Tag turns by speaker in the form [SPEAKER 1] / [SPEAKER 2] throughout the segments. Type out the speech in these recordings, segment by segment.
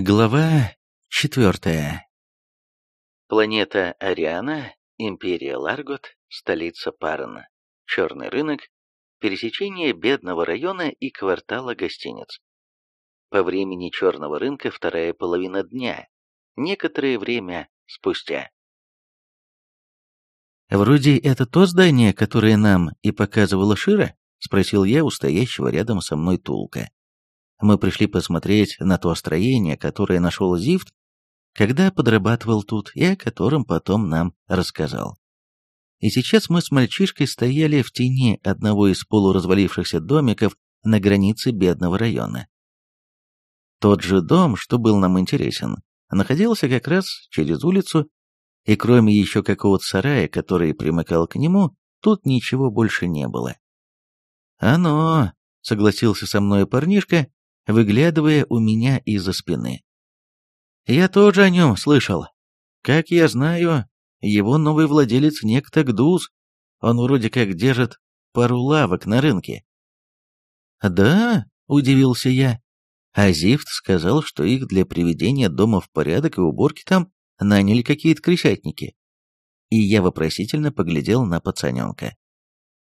[SPEAKER 1] Глава четвертая. Планета Ариана, Империя Ларгот, столица Парна, черный рынок, пересечение бедного района и квартала гостиниц. По времени черного рынка вторая половина дня, некоторое время спустя. «Вроде это то здание, которое нам и показывала Шира?» — спросил я у стоящего рядом со мной Тулка. Мы пришли посмотреть на то строение, которое нашел Зифт, когда подрабатывал тут, и о котором потом нам рассказал. И сейчас мы с мальчишкой стояли в тени одного из полуразвалившихся домиков на границе бедного района. Тот же дом, что был нам интересен, находился как раз через улицу, и кроме еще какого-то сарая, который примыкал к нему, тут ничего больше не было. «Оно», — согласился со мной парнишка, выглядывая у меня из-за спины. «Я тоже о нем слышал. Как я знаю, его новый владелец некто Гдуз. Он вроде как держит пару лавок на рынке». «Да?» — удивился я. А сказал, что их для приведения дома в порядок и уборки там наняли какие-то крысятники. И я вопросительно поглядел на пацаненка.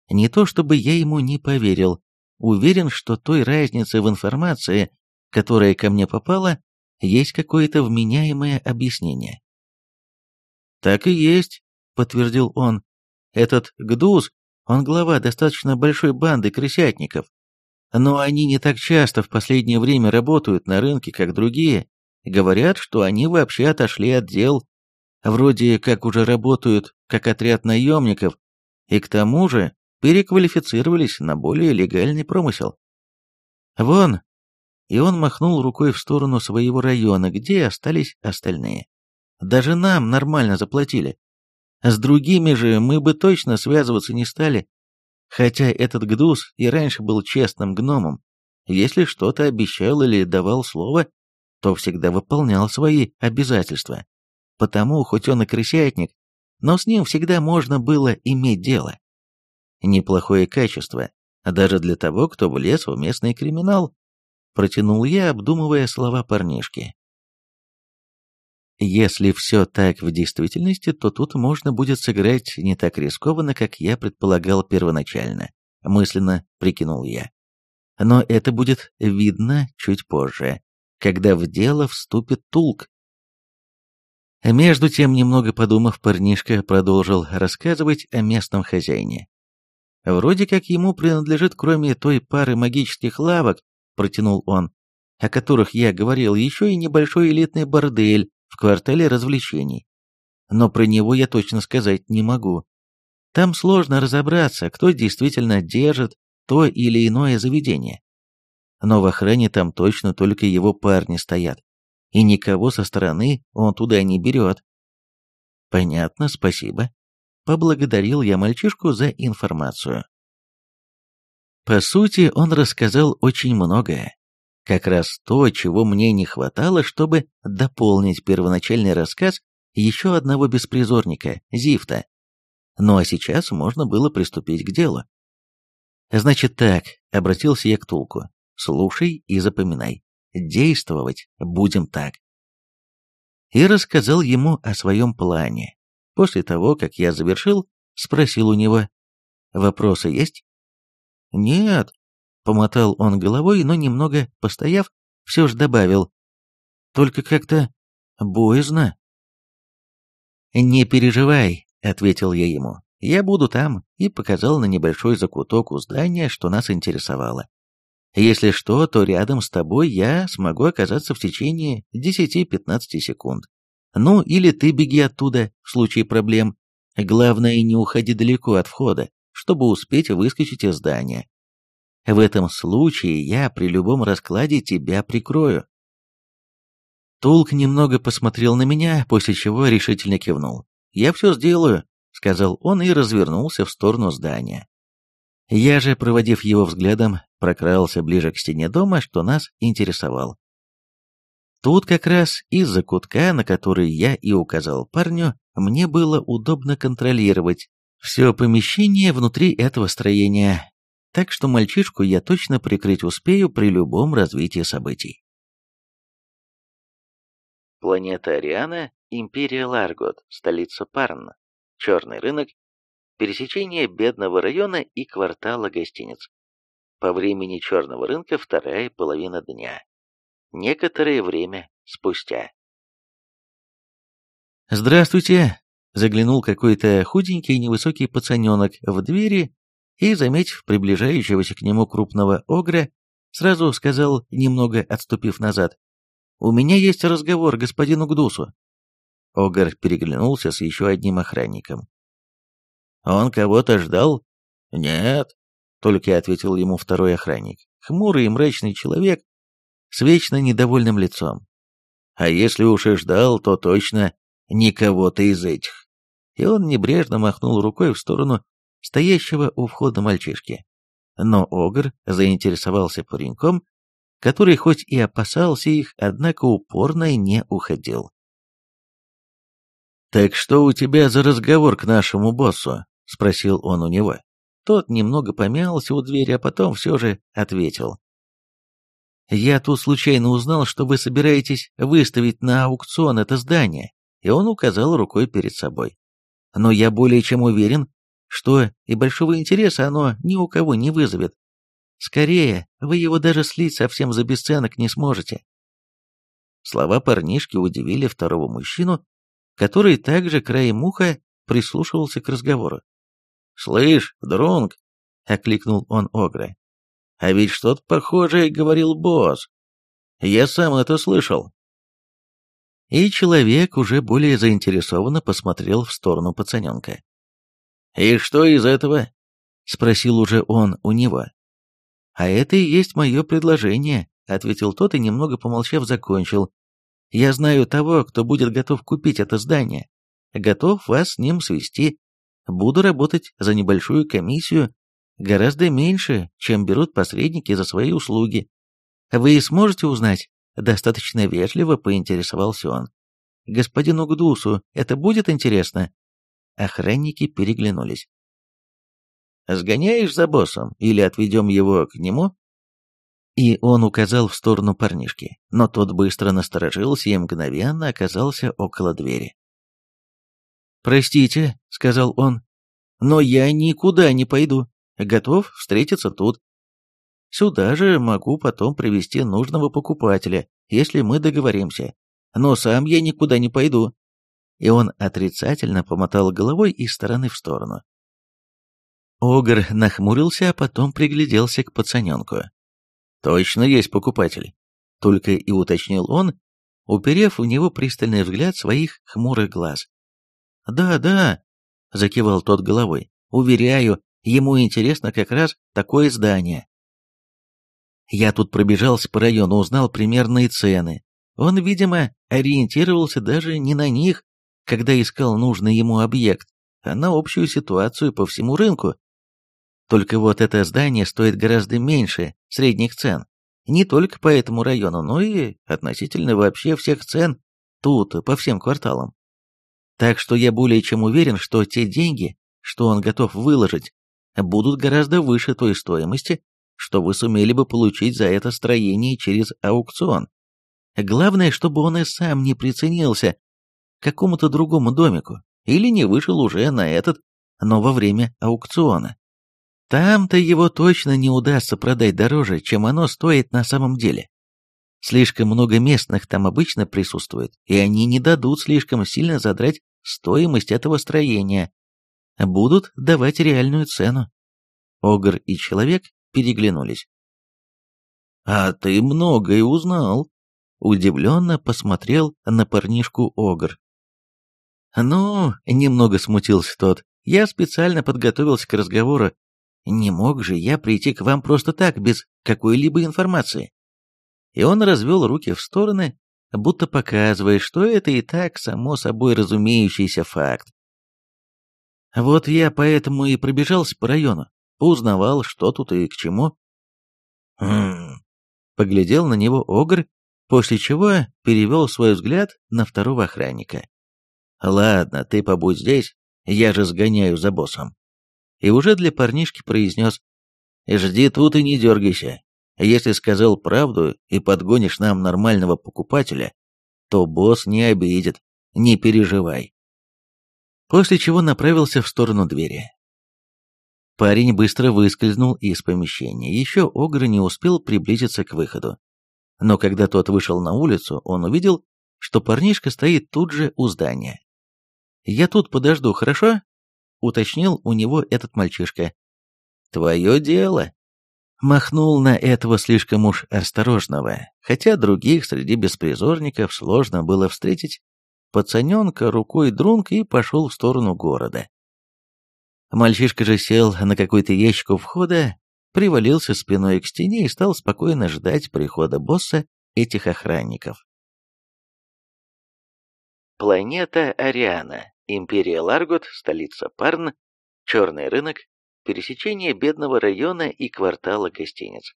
[SPEAKER 1] Не то чтобы я ему не поверил, Уверен, что той разницы в информации, которая ко мне попала, есть какое-то вменяемое объяснение. «Так и есть», — подтвердил он. «Этот Гдуз, он глава достаточно большой банды крысятников. Но они не так часто в последнее время работают на рынке, как другие. Говорят, что они вообще отошли от дел. Вроде как уже работают как отряд наемников, и к тому же переквалифицировались на более легальный промысел. Вон, и он махнул рукой в сторону своего района, где остались остальные. Даже нам нормально заплатили. С другими же мы бы точно связываться не стали, хотя этот Гдус и раньше был честным гномом. Если что-то обещал или давал слово, то всегда выполнял свои обязательства. Потому, хоть он и крысятник, но с ним всегда можно было иметь дело неплохое качество, даже для того, кто влез в местный криминал, протянул я, обдумывая слова парнишки. Если все так в действительности, то тут можно будет сыграть не так рискованно, как я предполагал первоначально, мысленно прикинул я. Но это будет видно чуть позже, когда в дело вступит Тулк. Между тем, немного подумав, парнишка продолжил рассказывать о местном хозяине. Вроде как ему принадлежит, кроме той пары магических лавок, протянул он, о которых я говорил, еще и небольшой элитный бордель в квартале развлечений. Но про него я точно сказать не могу. Там сложно разобраться, кто действительно держит то или иное заведение. Но в охране там точно только его парни стоят, и никого со стороны он туда не берет. Понятно, спасибо. Поблагодарил я мальчишку за информацию. По сути, он рассказал очень многое. Как раз то, чего мне не хватало, чтобы дополнить первоначальный рассказ еще одного беспризорника, Зифта. Ну а сейчас можно было приступить к делу. «Значит так», — обратился я к Тулку, — «слушай и запоминай. Действовать будем так». И рассказал ему о своем плане, После того, как я завершил, спросил у него, «Вопросы есть?» «Нет», — помотал он головой, но немного постояв, все же добавил, «Только как-то боязно». «Не переживай», — ответил я ему, «я буду там», и показал на небольшой закуток у здания, что нас интересовало. «Если что, то рядом с тобой я смогу оказаться в течение 10-15 секунд. Ну, или ты беги оттуда, в случае проблем. Главное, не уходи далеко от входа, чтобы успеть выскочить из здания. В этом случае я при любом раскладе тебя прикрою. Тулк немного посмотрел на меня, после чего решительно кивнул. «Я все сделаю», — сказал он и развернулся в сторону здания. Я же, проводив его взглядом, прокрался ближе к стене дома, что нас интересовал. Тут как раз из-за кутка, на который я и указал парню, мне было удобно контролировать все помещение внутри этого строения, так что мальчишку я точно прикрыть успею при любом развитии событий. Планета Ариана, Империя Ларгот, столица Парн, черный рынок, пересечение бедного района и квартала гостиниц. По времени черного рынка вторая половина дня. Некоторое время спустя. «Здравствуйте!» — заглянул какой-то худенький невысокий пацаненок в двери и, заметив приближающегося к нему крупного огра, сразу сказал, немного отступив назад, «У меня есть разговор господину Гдусу». Огар переглянулся с еще одним охранником. «Он кого-то ждал?» «Нет», — только ответил ему второй охранник, хмурый и мрачный человек с вечно недовольным лицом. «А если уж и ждал, то точно не кого-то из этих». И он небрежно махнул рукой в сторону стоящего у входа мальчишки. Но Огр заинтересовался пареньком, который хоть и опасался их, однако упорно не уходил. «Так что у тебя за разговор к нашему боссу?» — спросил он у него. Тот немного помялся у двери, а потом все же ответил. «Я тут случайно узнал, что вы собираетесь выставить на аукцион это здание», и он указал рукой перед собой. «Но я более чем уверен, что и большого интереса оно ни у кого не вызовет. Скорее, вы его даже слить совсем за бесценок не сможете». Слова парнишки удивили второго мужчину, который также краем уха прислушивался к разговору. «Слышь, Друнг!» — окликнул он Огра. «А ведь что-то похожее говорил босс. Я сам это слышал». И человек уже более заинтересованно посмотрел в сторону пацаненка. «И что из этого?» — спросил уже он у него. «А это и есть мое предложение», — ответил тот и, немного помолчав, закончил. «Я знаю того, кто будет готов купить это здание. Готов вас с ним свести. Буду работать за небольшую комиссию, гораздо меньше, чем берут посредники за свои услуги. Вы сможете узнать?» Достаточно вежливо поинтересовался он. «Господину Гдусу это будет интересно?» Охранники переглянулись. «Сгоняешь за боссом или отведем его к нему?» И он указал в сторону парнишки, но тот быстро насторожился и мгновенно оказался около двери. «Простите», — сказал он, — «но я никуда не пойду. Готов встретиться тут. Сюда же могу потом привести нужного покупателя, если мы договоримся. Но сам я никуда не пойду и он отрицательно помотал головой из стороны в сторону. Огр нахмурился, а потом пригляделся к пацаненку. «Точно есть покупатель», — только и уточнил он, уперев в него пристальный взгляд своих хмурых глаз. «Да, да», — закивал тот головой, — «уверяю, ему интересно как раз такое здание». Я тут пробежался по району, узнал примерные цены. Он, видимо, ориентировался даже не на них, когда искал нужный ему объект, а на общую ситуацию по всему рынку. Только вот это здание стоит гораздо меньше средних цен. Не только по этому району, но и относительно вообще всех цен тут, по всем кварталам. Так что я более чем уверен, что те деньги, что он готов выложить, будут гораздо выше той стоимости, что вы сумели бы получить за это строение через аукцион. Главное, чтобы он и сам не приценился какому-то другому домику или не вышел уже на этот, но во время аукциона. Там-то его точно не удастся продать дороже, чем оно стоит на самом деле. Слишком много местных там обычно присутствует, и они не дадут слишком сильно задрать стоимость этого строения. Будут давать реальную цену. Огр и человек переглянулись. «А ты многое узнал», — удивленно посмотрел на парнишку Огр. «Ну, немного смутился тот. Я специально подготовился к разговору. Не мог же я прийти к вам просто так, без какой-либо информации». И он развел руки в стороны, будто показывая, что это и так само собой разумеющийся факт. Вот я поэтому и пробежался по району, поузнавал, что тут и к чему. Хм. Поглядел на него Огр, после чего перевел свой взгляд на второго охранника. «Ладно, ты побудь здесь, я же сгоняю за боссом». И уже для парнишки произнес «Жди тут и не дергайся. Если сказал правду и подгонишь нам нормального покупателя, то босс не обидит, не переживай. После чего направился в сторону двери. Парень быстро выскользнул из помещения, еще Огр не успел приблизиться к выходу. Но когда тот вышел на улицу, он увидел, что парнишка стоит тут же у здания. «Я тут подожду, хорошо?» — уточнил у него этот мальчишка. «Твое дело», махнул на этого слишком уж осторожного, хотя других среди беспризорников сложно было встретить, пацаненка рукой друнг и пошел в сторону города. Мальчишка же сел на какой-то ящик у входа, привалился спиной к стене и стал спокойно ждать прихода босса этих охранников. Планета Ариана, Империя Ларгот, столица Парн, черный рынок, пересечение бедного района и квартала гостиниц.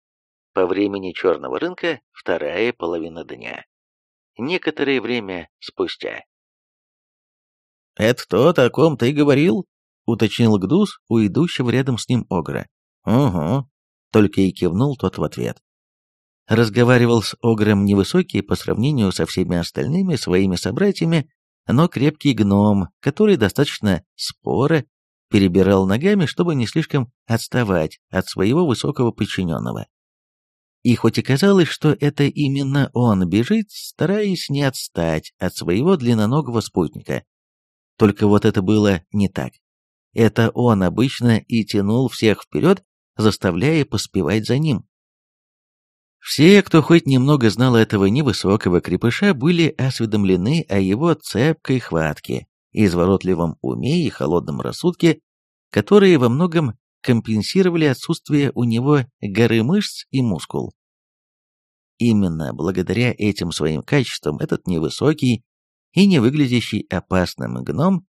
[SPEAKER 1] По времени черного рынка вторая половина дня. Некоторое время спустя. «Это тот, о ком ты говорил?» — уточнил Гдус у идущего рядом с ним Огра. «Угу», — только и кивнул тот в ответ. Разговаривал с Огром невысокий по сравнению со всеми остальными своими собратьями, но крепкий гном, который достаточно споро перебирал ногами, чтобы не слишком отставать от своего высокого подчиненного. И хоть и казалось, что это именно он бежит, стараясь не отстать от своего длинноногого спутника. Только вот это было не так. Это он обычно и тянул всех вперед, заставляя поспевать за ним. Все, кто хоть немного знал этого невысокого крепыша, были осведомлены о его цепкой хватке, изворотливом уме и холодном рассудке, которые во многом компенсировали отсутствие у него горы мышц и мускул. Именно благодаря этим своим качествам этот невысокий и не выглядящий опасным гном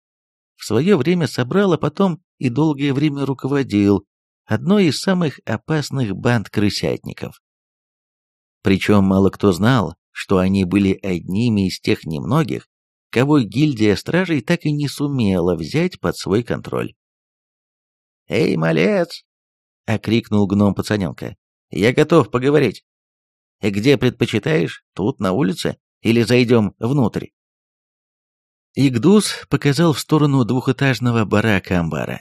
[SPEAKER 1] в свое время собрал, а потом и долгое время руководил одной из самых опасных банд крысятников. Причем мало кто знал, что они были одними из тех немногих, кого гильдия стражей так и не сумела взять под свой контроль. «Эй, малец!» — окрикнул гном пацаненка. «Я готов поговорить. Где предпочитаешь? Тут, на улице? Или зайдем внутрь?» Игдус показал в сторону двухэтажного барака амбара.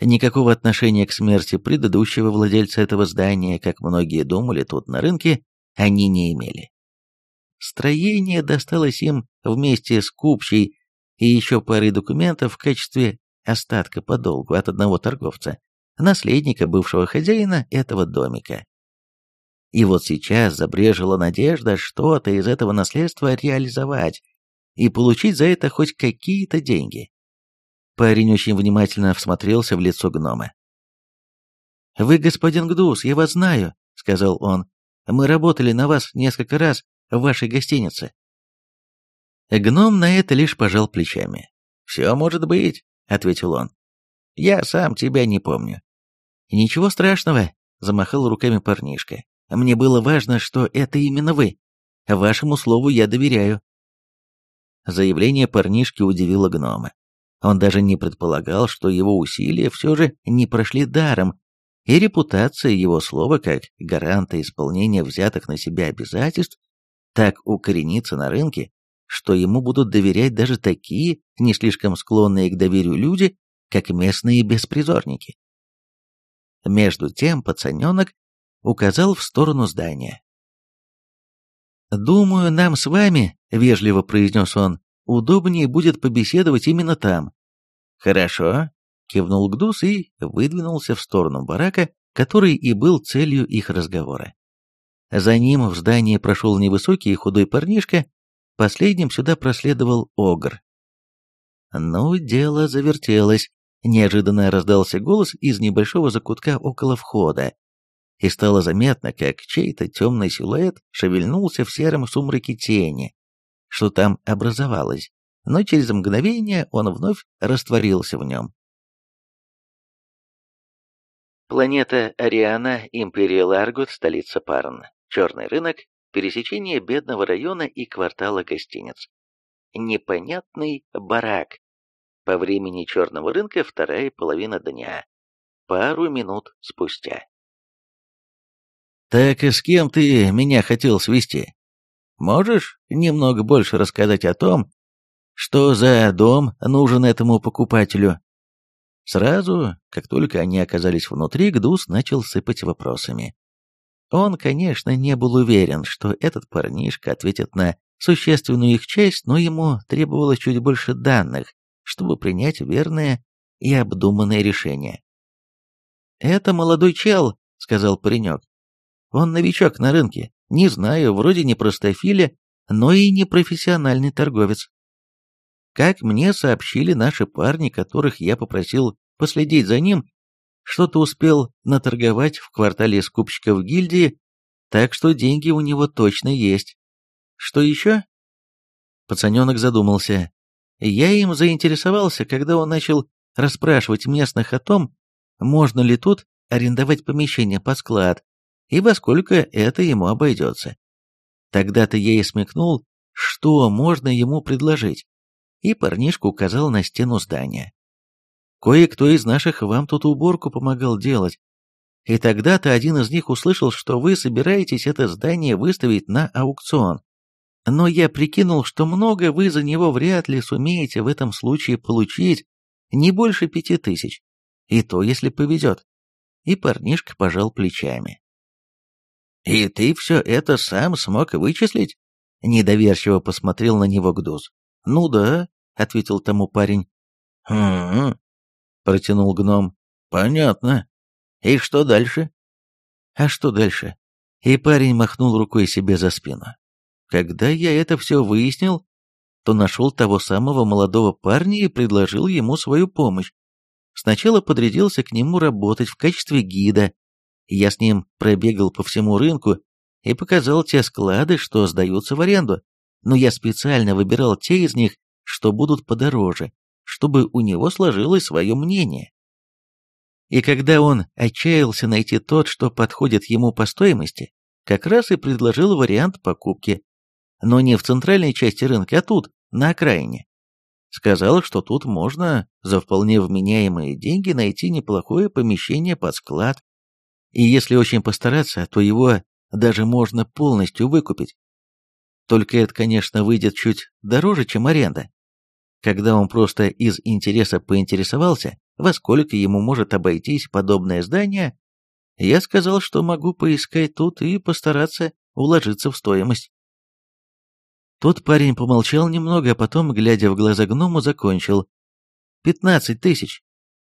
[SPEAKER 1] Никакого отношения к смерти предыдущего владельца этого здания, как многие думали тут на рынке, они не имели. Строение досталось им вместе с купчей и еще парой документов в качестве остатка по долгу от одного торговца, наследника бывшего хозяина этого домика. И вот сейчас забрежила надежда что-то из этого наследства реализовать и получить за это хоть какие-то деньги. Парень очень внимательно всмотрелся в лицо гнома. «Вы, господин Гдус, я вас знаю», — сказал он. «Мы работали на вас несколько раз в вашей гостинице». Гном на это лишь пожал плечами. «Все может быть», — ответил он. «Я сам тебя не помню». «Ничего страшного», — замахал руками парнишка. «Мне было важно, что это именно вы. Вашему слову я доверяю». Заявление парнишки удивило гнома. Он даже не предполагал, что его усилия все же не прошли даром, и репутация его слова как гаранта исполнения взятых на себя обязательств так укоренится на рынке, что ему будут доверять даже такие, не слишком склонные к доверию люди, как местные беспризорники. Между тем пацаненок указал в сторону здания. «Думаю, нам с вами, — вежливо произнес он, — удобнее будет побеседовать именно там». «Хорошо», — кивнул Гдус и выдвинулся в сторону барака, который и был целью их разговора. За ним в здание прошел невысокий и худой парнишка Последним сюда проследовал Огр. Ну, дело завертелось. Неожиданно раздался голос из небольшого закутка около входа, и стало заметно, как чей-то темный силуэт шевельнулся в сером сумраке тени, что там образовалось, но через мгновение он вновь растворился в нем. Планета Ариана, Империя Ларгут, столица Парн. Черный рынок, пересечение бедного района и квартала гостиниц. Непонятный барак. По времени черного рынка вторая половина дня. Пару минут спустя. «Так и с кем ты меня хотел свести?» Можешь немного больше рассказать о том, что за дом нужен этому покупателю?» Сразу, как только они оказались внутри, Гдус начал сыпать вопросами. Он, конечно, не был уверен, что этот парнишка ответит на существенную их часть, но ему требовалось чуть больше данных, чтобы принять верное и обдуманное решение. «Это молодой чел», — сказал паренек. «Он новичок на рынке, не знаю, вроде не простофиля, но и не профессиональный торговец. Как мне сообщили наши парни, которых я попросил последить за ним, что-то успел наторговать в квартале скупщиков гильдии, так что деньги у него точно есть. Что еще? Пацаненок задумался. Я им заинтересовался, когда он начал расспрашивать местных о том, можно ли тут арендовать помещение под склад, и во сколько это ему обойдется. Тогда-то я и смекнул, что можно ему предложить, и парнишку указал на стену здания. Кое-кто из наших вам тут уборку помогал делать, и тогда-то один из них услышал, что вы собираетесь это здание выставить на аукцион. Но я прикинул, что много вы за него вряд ли сумеете в этом случае получить, не больше пяти тысяч, и то, если повезет. И парнишка пожал плечами. «И ты все это сам смог вычислить?» Недоверчиво посмотрел на него Гдуз. «Ну да», — ответил тому парень. «Хм...» — протянул гном. «Понятно. И что дальше?» «А что дальше?» И парень махнул рукой себе за спину. «Когда я это все выяснил, то нашел того самого молодого парня и предложил ему свою помощь. Сначала подрядился к нему работать в качестве гида, я с ним пробегал по всему рынку и показал те склады, что сдаются в аренду, но я специально выбирал те из них, что будут подороже, чтобы у него сложилось свое мнение. И когда он отчаялся найти тот, что подходит ему по стоимости, как раз и предложил вариант покупки, но не в центральной части рынка, а тут, на окраине. Сказал, что тут можно за вполне вменяемые деньги найти неплохое помещение под склад, и если очень постараться, то его даже можно полностью выкупить. Только это, конечно, выйдет чуть дороже, чем аренда. Когда он просто из интереса поинтересовался, во сколько ему может обойтись подобное здание, я сказал, что могу поискать тут и постараться уложиться в стоимость. Тот парень помолчал немного, а потом, глядя в глаза гному, закончил. «Пятнадцать тысяч».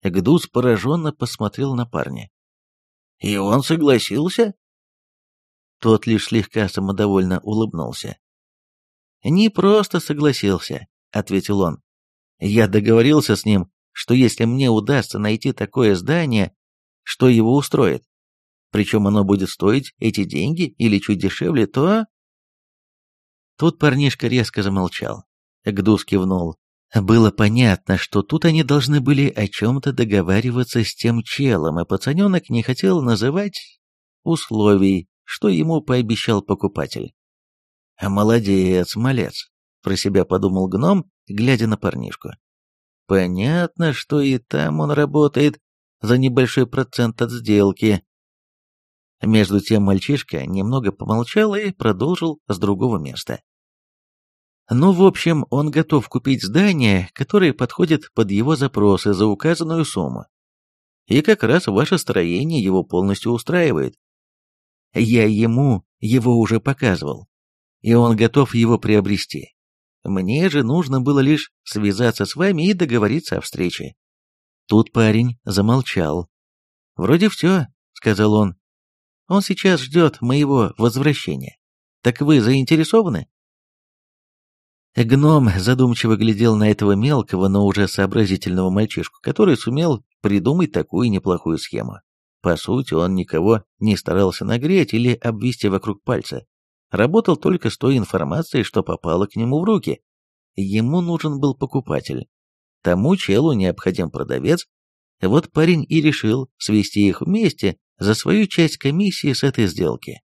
[SPEAKER 1] Гдус пораженно посмотрел на парня. И он согласился? Тот лишь слегка самодовольно улыбнулся. «Не просто согласился», — ответил он. «Я договорился с ним, что если мне удастся найти такое здание, что его устроит, причем оно будет стоить эти деньги или чуть дешевле, то...» Тут парнишка резко замолчал. Гдус кивнул. Было понятно, что тут они должны были о чем-то договариваться с тем челом, и пацаненок не хотел называть условий, что ему пообещал покупатель. «Молодец, малец», — про себя подумал гном, глядя на парнишку. «Понятно, что и там он работает за небольшой процент от сделки». Между тем мальчишка немного помолчал и продолжил с другого места. Ну, в общем, он готов купить здание, которое подходит под его запросы за указанную сумму. И как раз ваше строение его полностью устраивает. Я ему его уже показывал, и он готов его приобрести. Мне же нужно было лишь связаться с вами и договориться о встрече. Тут парень замолчал. «Вроде все», — сказал он. «Он сейчас ждет моего возвращения. Так вы заинтересованы?» Гном задумчиво глядел на этого мелкого, но уже сообразительного мальчишку, который сумел придумать такую неплохую схему. По сути, он никого не старался нагреть или обвести вокруг пальца. Работал только с той информацией, что попало к нему в руки. Ему нужен был покупатель. Тому челу необходим продавец. Вот парень и решил свести их вместе за свою часть комиссии с этой сделки.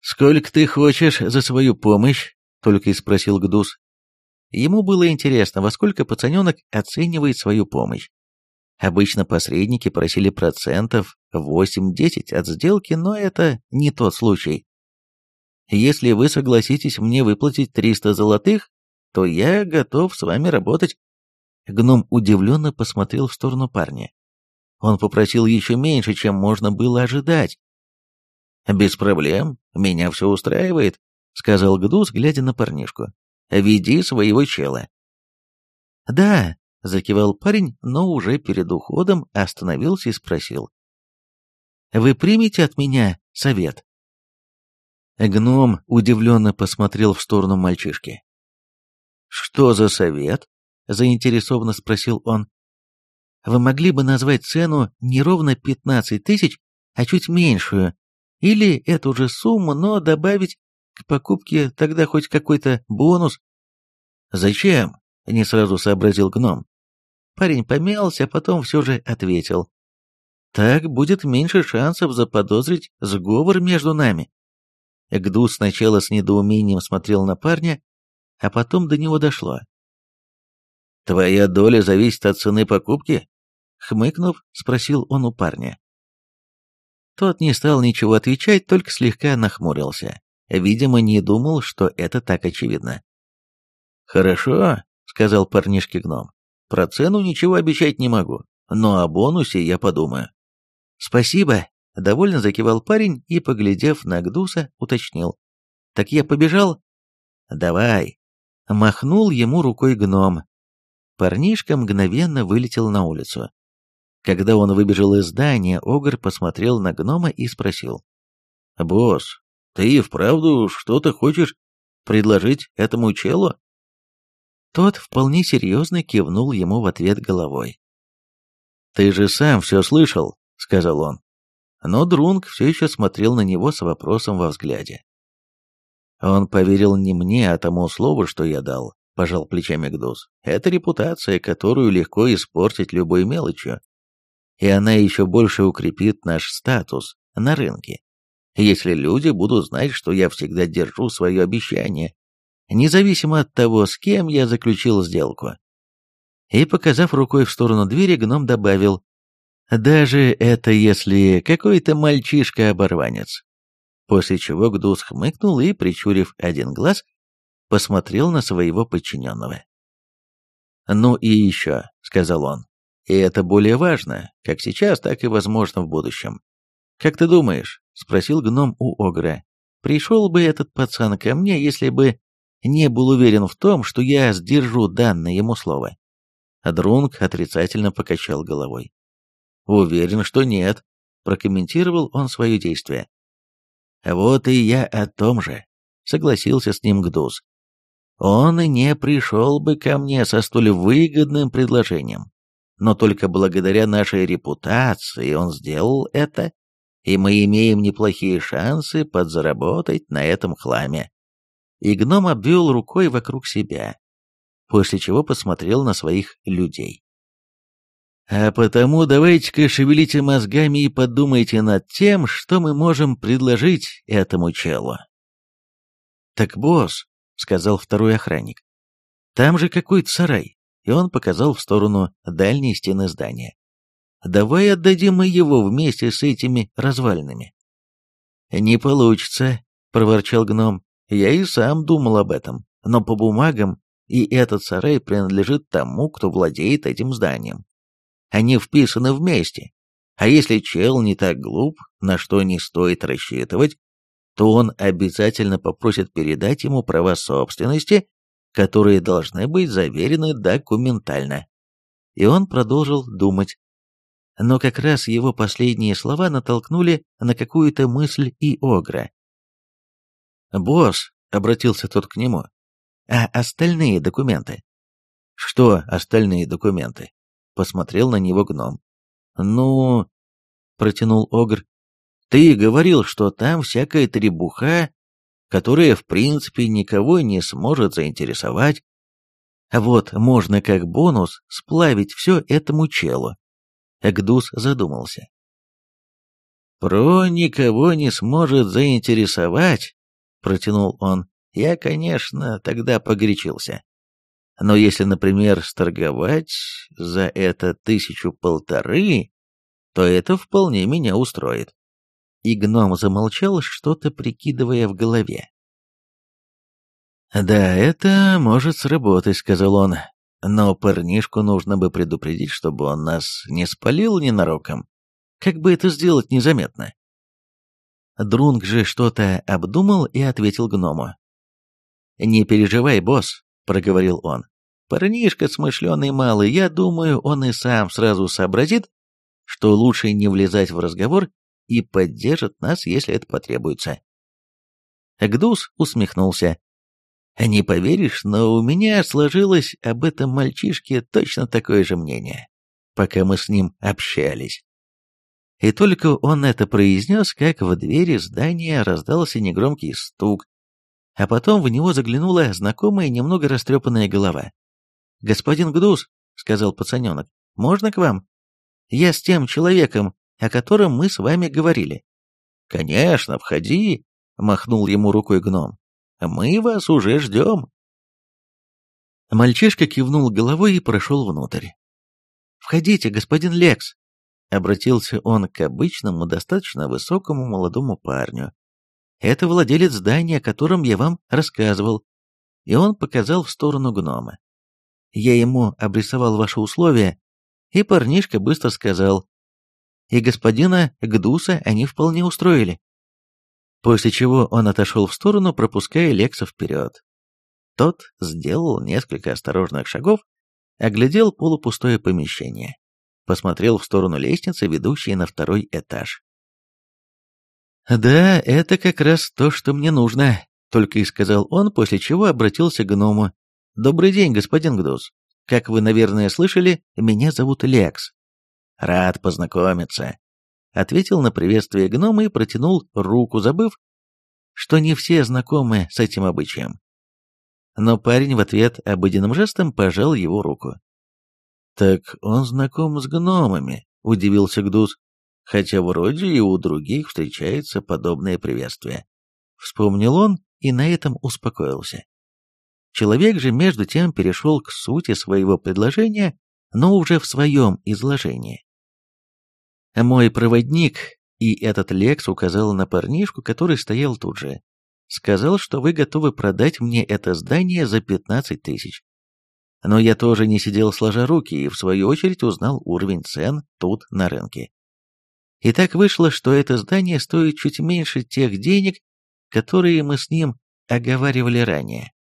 [SPEAKER 1] «Сколько ты хочешь за свою помощь?» только и спросил Гдус. Ему было интересно, во сколько пацаненок оценивает свою помощь. Обычно посредники просили процентов 8-10 от сделки, но это не тот случай. Если вы согласитесь мне выплатить 300 золотых, то я готов с вами работать. Гном удивленно посмотрел в сторону парня. Он попросил еще меньше, чем можно было ожидать. «Без проблем, меня все устраивает», — сказал Гдус, глядя на парнишку. «Веди своего чела». «Да», — закивал парень, но уже перед уходом остановился и спросил. «Вы примете от меня совет?» Гном удивленно посмотрел в сторону мальчишки. «Что за совет?» — заинтересованно спросил он. «Вы могли бы назвать цену не ровно пятнадцать тысяч, а чуть меньшую, или эту же сумму, но добавить к покупке тогда хоть какой-то бонус?» «Зачем?» — не сразу сообразил гном. Парень помялся, а потом все же ответил. «Так будет меньше шансов заподозрить сговор между нами». Гду сначала с недоумением смотрел на парня, а потом до него дошло. «Твоя доля зависит от цены покупки?» Хмыкнув, спросил он у парня. Тот не стал ничего отвечать, только слегка нахмурился. Видимо, не думал, что это так очевидно. «Хорошо», — сказал парнишке гном. «Про цену ничего обещать не могу, но о бонусе я подумаю». «Спасибо», — довольно закивал парень и, поглядев на Гдуса, уточнил. «Так я побежал?» «Давай», Махнул ему рукой гном. Парнишка мгновенно вылетел на улицу. Когда он выбежал из здания, Огр посмотрел на гнома и спросил. «Босс, ты вправду что-то хочешь предложить этому челу?» Тот вполне серьезно кивнул ему в ответ головой. «Ты же сам все слышал», — сказал он. Но Друнг все еще смотрел на него с вопросом во взгляде. Он поверил не мне, а тому слову, что я дал, пожал плечами Гдус. Это репутация, которую легко испортить любой мелочью. И она еще больше укрепит наш статус на рынке. Если люди будут знать, что я всегда держу свое обещание, независимо от того, с кем я заключил сделку. И, показав рукой в сторону двери, гном добавил, «Даже это если какой-то мальчишка-оборванец после чего Гдус хмыкнул и, причурив один глаз, посмотрел на своего подчиненного. «Ну и еще», — сказал он, — «и это более важно, как сейчас, так и, возможно, в будущем. Как ты думаешь?» — спросил гном у Огра. «Пришел бы этот пацан ко мне, если бы не был уверен в том, что я сдержу данное ему слово?» Друнг отрицательно покачал головой. «Уверен, что нет», — прокомментировал он свое действие. «Вот и я о том же», — согласился с ним Гдус. «Он не пришел бы ко мне со столь выгодным предложением, но только благодаря нашей репутации он сделал это, и мы имеем неплохие шансы подзаработать на этом хламе». И гном обвел рукой вокруг себя, после чего посмотрел на своих людей. А потому давайте-ка шевелите мозгами и подумайте над тем, что мы можем предложить этому челу. «Так, босс», — сказал второй охранник, — «там же какой-то сарай», и он показал в сторону дальней стены здания. «Давай отдадим мы его вместе с этими развалинами». «Не получится», — проворчал гном, — «я и сам думал об этом, но по бумагам и этот сарай принадлежит тому, кто владеет этим зданием они вписаны вместе. А если чел не так глуп, на что не стоит рассчитывать, то он обязательно попросит передать ему права собственности, которые должны быть заверены документально. И он продолжил думать. Но как раз его последние слова натолкнули на какую-то мысль и Огра. «Босс», — обратился тот к нему, — «а остальные документы?» «Что остальные документы?» Посмотрел на него гном. «Ну...» — протянул Огр. «Ты говорил, что там всякая требуха, которая в принципе никого не сможет заинтересовать. А вот можно как бонус сплавить все этому челу». Эгдус задумался. «Про никого не сможет заинтересовать», — протянул он. «Я, конечно, тогда погорячился. Но если, например, сторговать за это тысячу-полторы, то это вполне меня устроит. И гном замолчал, что-то прикидывая в голове. «Да, это может сработать», — сказал он. «Но парнишку нужно бы предупредить, чтобы он нас не спалил ненароком. Как бы это сделать незаметно?» Друнг же что-то обдумал и ответил гному. «Не переживай, босс», — проговорил он. «Парнишка смышленый малый, я думаю, он и сам сразу сообразит, что лучше не влезать в разговор и поддержит нас, если это потребуется». Гдус усмехнулся. Не поверишь, но у меня сложилось об этом мальчишке точно такое же мнение, пока мы с ним общались. И только он это произнес, как в двери здания раздался негромкий стук, а потом в него заглянула знакомая немного растрепанная голова. «Господин Гдус», — сказал пацаненок, — «можно к вам? Я с тем человеком, о котором мы с вами говорили». «Конечно, входи», — махнул ему рукой гном. Мы вас уже ждем. Мальчишка кивнул головой и прошел внутрь. «Входите, господин Лекс!» Обратился он к обычному, достаточно высокому молодому парню. «Это владелец здания, о котором я вам рассказывал». И он показал в сторону гнома. Я ему обрисовал ваши условия, и парнишка быстро сказал. И господина Гдуса они вполне устроили после чего он отошел в сторону, пропуская Лекса вперед. Тот сделал несколько осторожных шагов, оглядел полупустое помещение, посмотрел в сторону лестницы, ведущей на второй этаж. «Да, это как раз то, что мне нужно», — только и сказал он, после чего обратился к гному. «Добрый день, господин Гдус. Как вы, наверное, слышали, меня зовут Лекс. Рад познакомиться ответил на приветствие гнома и протянул руку, забыв, что не все знакомы с этим обычаем. Но парень в ответ обыденным жестом пожал его руку. «Так он знаком с гномами», — удивился Гдус, хотя вроде и у других встречается подобное приветствие. Вспомнил он и на этом успокоился. Человек же между тем перешел к сути своего предложения, но уже в своем изложении. Мой проводник, и этот Лекс указал на парнишку, который стоял тут же, сказал, что вы готовы продать мне это здание за 15 тысяч. Но я тоже не сидел сложа руки и в свою очередь узнал уровень цен тут на рынке. И так вышло, что это здание стоит чуть меньше тех денег, которые мы с ним оговаривали ранее.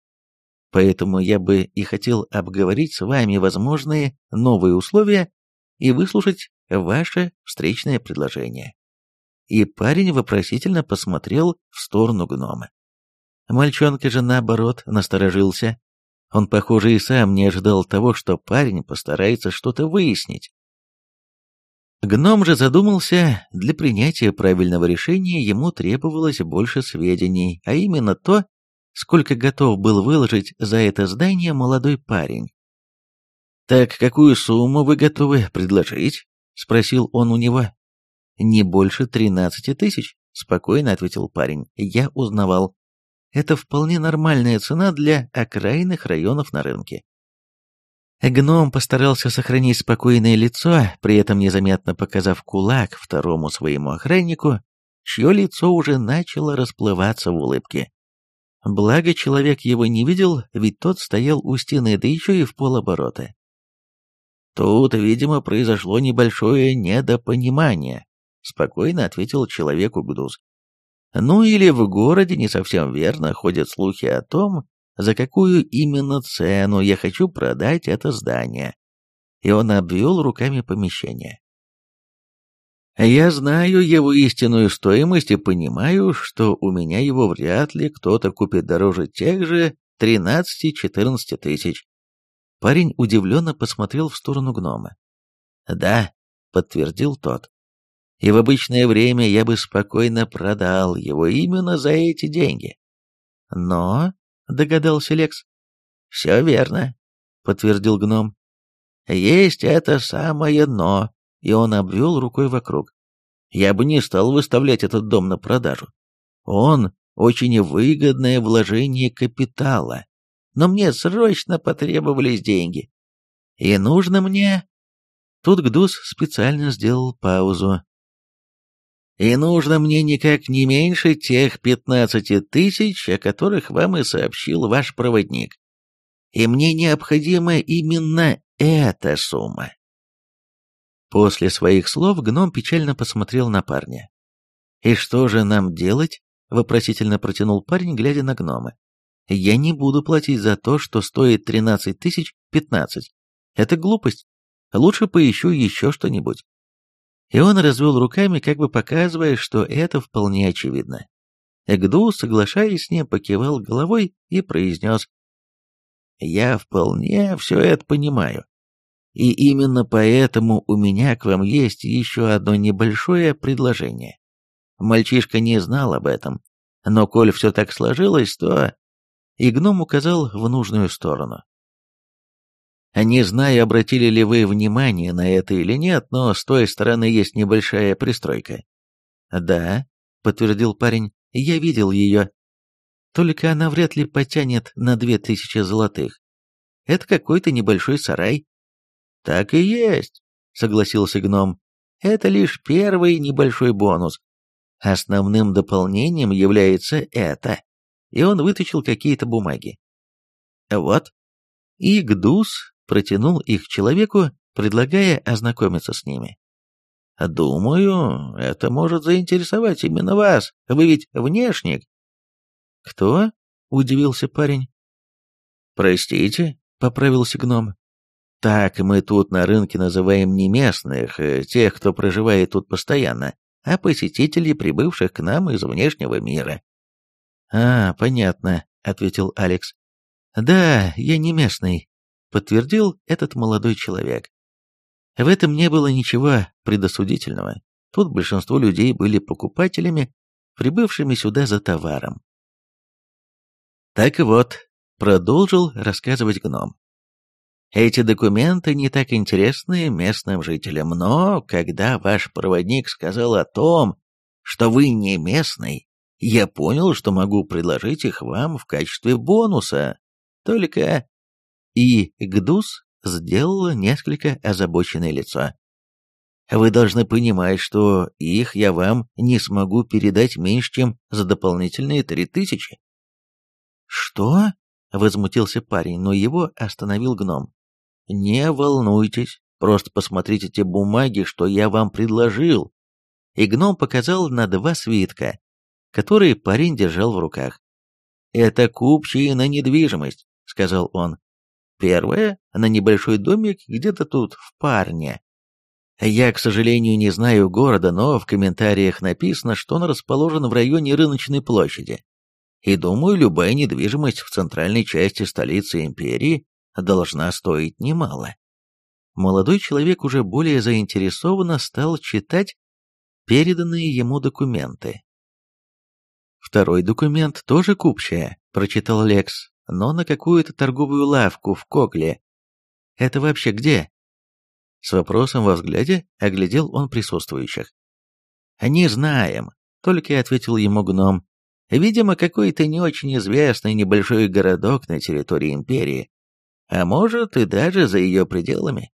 [SPEAKER 1] Поэтому я бы и хотел обговорить с вами возможные новые условия и выслушать ваше встречное предложение». И парень вопросительно посмотрел в сторону гнома. Мальчонка же, наоборот, насторожился. Он, похоже, и сам не ожидал того, что парень постарается что-то выяснить. Гном же задумался, для принятия правильного решения ему требовалось больше сведений, а именно то, сколько готов был выложить за это здание молодой парень. «Так какую сумму вы готовы предложить?» — спросил он у него. «Не больше тринадцати тысяч», — спокойно ответил парень. «Я узнавал. Это вполне нормальная цена для окраинных районов на рынке». Гном постарался сохранить спокойное лицо, при этом незаметно показав кулак второму своему охраннику, чье лицо уже начало расплываться в улыбке. Благо, человек его не видел, ведь тот стоял у стены, да еще и в полоборота. Тут, видимо, произошло небольшое недопонимание, спокойно ответил человеку Гдуз. Ну или в городе не совсем верно ходят слухи о том, за какую именно цену я хочу продать это здание. И он обвел руками помещение. Я знаю его истинную стоимость и понимаю, что у меня его вряд ли кто-то купит дороже тех же 13-14 тысяч. Парень удивленно посмотрел в сторону гнома. «Да», — подтвердил тот. «И в обычное время я бы спокойно продал его именно за эти деньги». «Но», — догадался Лекс. «Все верно», — подтвердил гном. «Есть это самое «но», и он обвел рукой вокруг. «Я бы не стал выставлять этот дом на продажу. Он очень выгодное вложение капитала но мне срочно потребовались деньги. И нужно мне...» Тут Гдус специально сделал паузу. И нужно мне никак не меньше тех пятнадцати тысяч, о которых вам и сообщил ваш проводник. И мне необходима именно эта сумма. После своих слов гном печально посмотрел на парня. «И что же нам делать?» — вопросительно протянул парень, глядя на гнома. «Я не буду платить за то, что стоит тринадцать тысяч пятнадцать. Это глупость. Лучше поищу еще что-нибудь». И он развел руками, как бы показывая, что это вполне очевидно. Эгду, соглашаясь с ним, покивал головой и произнес. «Я вполне все это понимаю. И именно поэтому у меня к вам есть еще одно небольшое предложение. Мальчишка не знал об этом, но коль все так сложилось, то...» И гном указал в нужную сторону. Не знаю, обратили ли вы внимание на это или нет, но с той стороны есть небольшая пристройка. Да, подтвердил парень, я видел ее. Только она вряд ли потянет на две тысячи золотых. Это какой-то небольшой сарай. Так и есть, согласился гном. Это лишь первый небольшой бонус. Основным дополнением является это. И он вытащил какие-то бумаги. Вот. И Гдус протянул их человеку, предлагая ознакомиться с ними. «Думаю, это может заинтересовать именно вас. Вы ведь внешник». «Кто?» — удивился парень. «Простите», — поправился гном. «Так мы тут на рынке называем не местных, э, тех, кто проживает тут постоянно, а посетителей, прибывших к нам из внешнего мира». «А, понятно», — ответил Алекс. «Да, я не местный, подтвердил этот молодой человек. В этом не было ничего предосудительного. Тут большинство людей были покупателями, прибывшими сюда за товаром. Так вот, продолжил рассказывать гном. Эти документы не так интересны местным жителям, но когда ваш проводник сказал о том, что вы не местный, я понял, что могу предложить их вам в качестве бонуса. Только и Гдус сделала несколько озабоченное лицо. «Вы должны понимать, что их я вам не смогу передать меньше, чем за дополнительные три тысячи». «Что?» — возмутился парень, но его остановил гном. «Не волнуйтесь, просто посмотрите те бумаги, что я вам предложил». И гном показал на два свитка, которые парень держал в руках. «Это купчие на недвижимость», — сказал он. Первое — на небольшой домик где-то тут, в Парне. Я, к сожалению, не знаю города, но в комментариях написано, что он расположен в районе рыночной площади. И думаю, любая недвижимость в центральной части столицы империи должна стоить немало. Молодой человек уже более заинтересованно стал читать переданные ему документы. Второй документ тоже купчая, прочитал Лекс, но на какую-то торговую лавку в Кокле. Это вообще где? С вопросом во взгляде оглядел он присутствующих. «Не знаем», — только ответил ему гном. «Видимо, какой-то не очень известный небольшой городок на территории империи, а может и даже за ее пределами».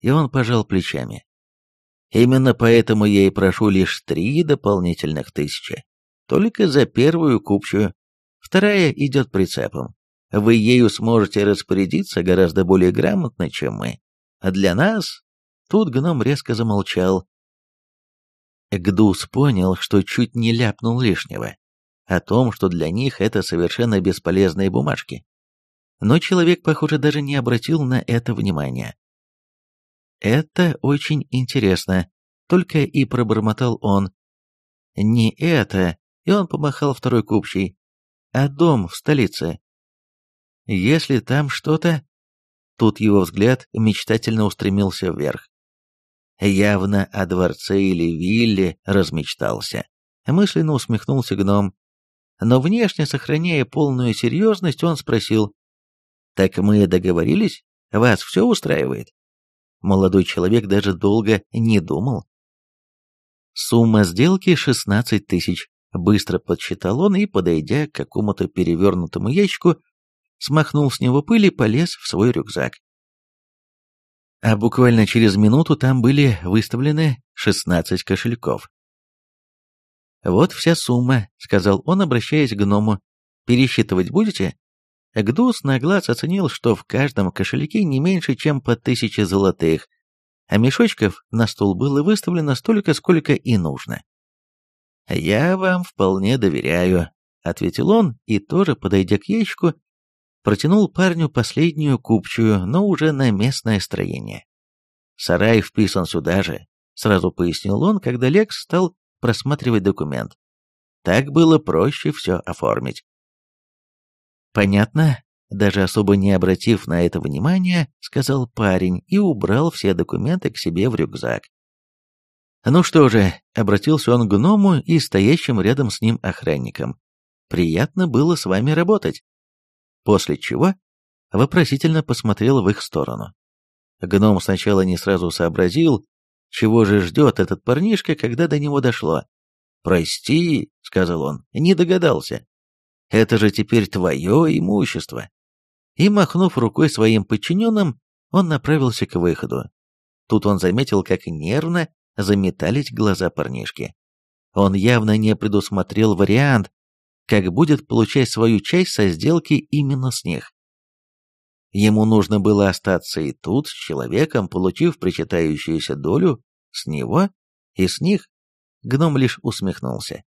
[SPEAKER 1] И он пожал плечами. «Именно поэтому я и прошу лишь три дополнительных тысячи, только за первую купчую, вторая идет прицепом вы ею сможете распорядиться гораздо более грамотно, чем мы. А для нас...» Тут гном резко замолчал. Гдус понял, что чуть не ляпнул лишнего. О том, что для них это совершенно бесполезные бумажки. Но человек, похоже, даже не обратил на это внимания. «Это очень интересно», — только и пробормотал он. «Не это», — и он помахал второй купчей, — «а дом в столице. Если там что-то... Тут его взгляд мечтательно устремился вверх. Явно о дворце или вилле размечтался. Мысленно усмехнулся гном. Но внешне, сохраняя полную серьезность, он спросил. «Так мы договорились? Вас все устраивает?» Молодой человек даже долго не думал. Сумма сделки шестнадцать тысяч. Быстро подсчитал он и, подойдя к какому-то перевернутому ящику, смахнул с него пыль и полез в свой рюкзак. А буквально через минуту там были выставлены 16 кошельков. «Вот вся сумма», — сказал он, обращаясь к гному. «Пересчитывать будете?» Гдус на глаз оценил, что в каждом кошельке не меньше, чем по тысяче золотых, а мешочков на стол было выставлено столько, сколько и нужно. «Я вам вполне доверяю», — ответил он и, тоже подойдя к ящику, протянул парню последнюю купчую, но уже на местное строение. «Сарай вписан сюда же», — сразу пояснил он, когда Лекс стал просматривать документ. Так было проще все оформить. «Понятно», даже особо не обратив на это внимания, сказал парень и убрал все документы к себе в рюкзак. «Ну что же», — обратился он к гному и стоящим рядом с ним охранникам. «Приятно было с вами работать». После чего вопросительно посмотрел в их сторону. Гном сначала не сразу сообразил, чего же ждет этот парнишка, когда до него дошло. «Прости», — сказал он, — «не догадался. Это же теперь твое имущество». И, махнув рукой своим подчиненным, он направился к выходу. Тут он заметил, как нервно заметались глаза парнишки. Он явно не предусмотрел вариант, как будет получать свою часть со сделки именно с них. Ему нужно было остаться и тут с человеком, получив причитающуюся долю с него и с них. Гном лишь усмехнулся.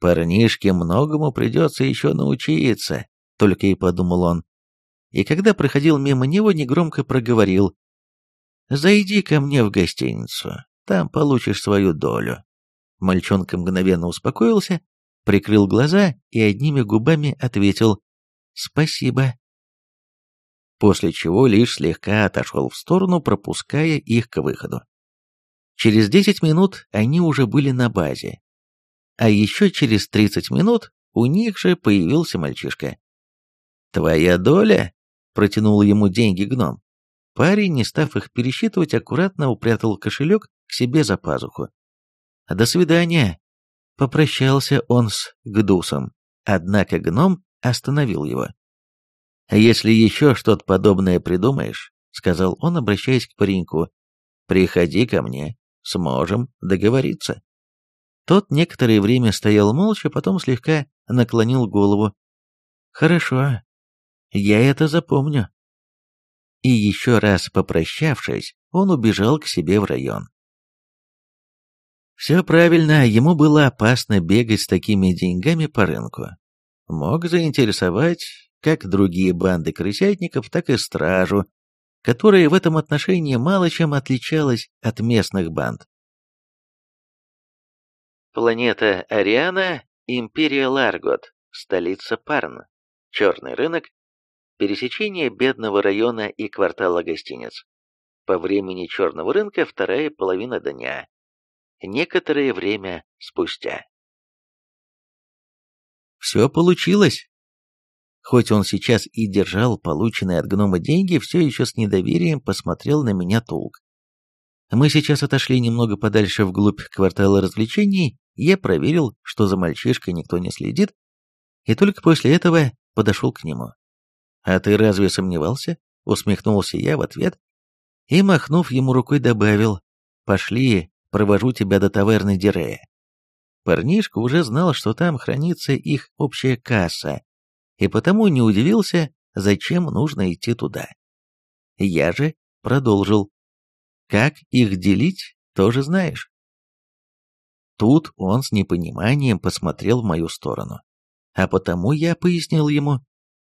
[SPEAKER 1] Парнишке многому придется еще научиться, только и подумал он. И когда проходил мимо него, негромко проговорил. «Зайди ко мне в гостиницу, там получишь свою долю». Мальчонка мгновенно успокоился, прикрыл глаза и одними губами ответил «Спасибо». После чего лишь слегка отошел в сторону, пропуская их к выходу. Через 10 минут они уже были на базе. А еще через 30 минут у них же появился мальчишка. «Твоя доля?» — протянул ему деньги гном. Парень, не став их пересчитывать, аккуратно упрятал кошелек к себе за пазуху. «До свидания!» — попрощался он с Гдусом, однако гном остановил его. «Если еще что-то подобное придумаешь», — сказал он, обращаясь к пареньку, — «приходи ко мне, сможем договориться». Тот некоторое время стоял молча, потом слегка наклонил голову. «Хорошо, я это запомню» и еще раз попрощавшись, он убежал к себе в район. Все правильно, ему было опасно бегать с такими деньгами по рынку. Мог заинтересовать как другие банды крысятников, так и стражу, которая в этом отношении мало чем отличалась от местных банд. Планета Ариана, Империя Ларгот, столица Парн, черный рынок, Пересечение бедного района и квартала гостиниц. По времени черного рынка вторая половина дня. Некоторое время спустя. Все получилось. Хоть он сейчас и держал полученные от гнома деньги, все еще с недоверием посмотрел на меня Тулк. Мы сейчас отошли немного подальше вглубь квартала развлечений, я проверил, что за мальчишкой никто не следит, и только после этого подошел к нему. «А ты разве сомневался?» — усмехнулся я в ответ и, махнув ему рукой, добавил «Пошли, провожу тебя до таверны Дирея». Парнишка уже знал, что там хранится их общая касса, и потому не удивился, зачем нужно идти туда. Я же продолжил. Как их делить, тоже знаешь. Тут он с непониманием посмотрел в мою сторону. А потому я пояснил ему,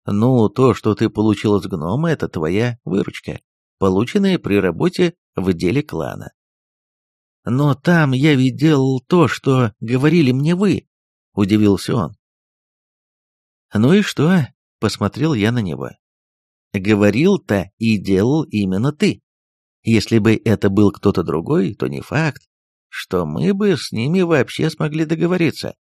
[SPEAKER 1] ну, то, что ты получил от гнома, это твоя выручка, полученная при работе в деле клана. Но там я ведь делал то, что говорили мне вы, удивился он. Ну и что? Посмотрел я на него. Говорил-то и делал именно ты. Если бы это был кто-то другой, то не факт, что мы бы с ними вообще смогли договориться.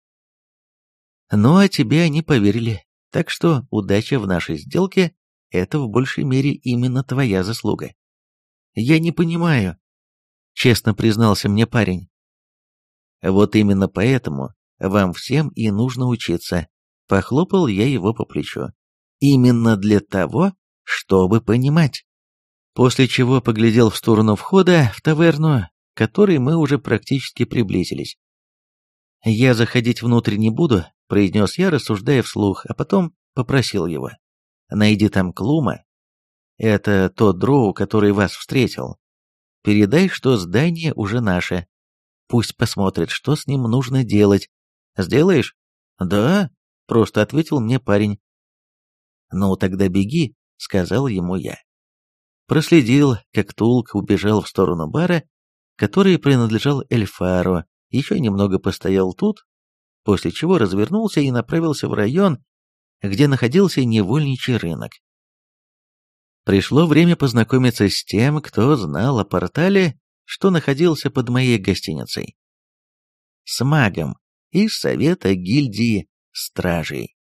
[SPEAKER 1] Ну, а тебе они поверили, так что удача в нашей сделке – это в большей мере именно твоя заслуга. Я не понимаю, честно признался мне парень. Вот именно поэтому вам всем и нужно учиться. Похлопал я его по плечу. Именно для того, чтобы понимать. После чего поглядел в сторону входа в таверну, к которой мы уже практически приблизились. «Я заходить внутрь не буду», — произнес я, рассуждая вслух, а потом попросил его. «Найди там Клума. Это тот дроу, который вас встретил. Передай, что здание уже наше. Пусть посмотрит, что с ним нужно делать. Сделаешь?» «Да», — просто ответил мне парень. «Ну, тогда беги», — сказал ему я. Проследил, как Тулк убежал в сторону бара, который принадлежал Эльфару, еще немного постоял тут, после чего развернулся и направился в район, где находился невольничий рынок. Пришло время познакомиться с тем, кто знал о портале, что находился под моей гостиницей. С магом из Совета гильдии Стражей.